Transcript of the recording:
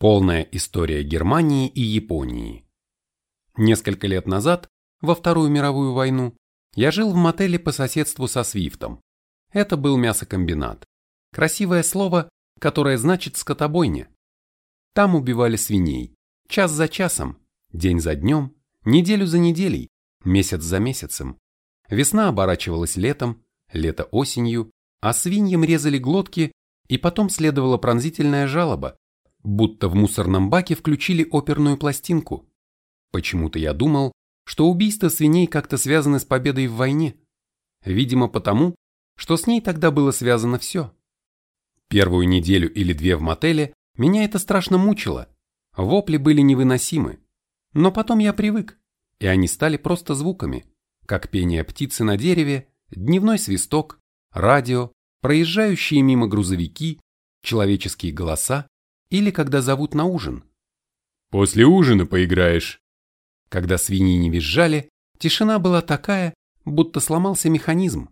Полная история Германии и Японии. Несколько лет назад, во Вторую мировую войну, я жил в мотеле по соседству со Свифтом. Это был мясокомбинат. Красивое слово, которое значит скотобойня. Там убивали свиней. Час за часом, день за днем, неделю за неделей, месяц за месяцем. Весна оборачивалась летом, лето осенью, а свиньям резали глотки, и потом следовала пронзительная жалоба, будто в мусорном баке включили оперную пластинку. Почему-то я думал, что убийство свиней как-то связано с победой в войне. Видимо, потому, что с ней тогда было связано все. Первую неделю или две в мотеле меня это страшно мучило. Вопли были невыносимы. Но потом я привык, и они стали просто звуками, как пение птицы на дереве, дневной свисток, радио, проезжающие мимо грузовики, человеческие голоса или когда зовут на ужин. «После ужина поиграешь». Когда свиньи не визжали, тишина была такая, будто сломался механизм.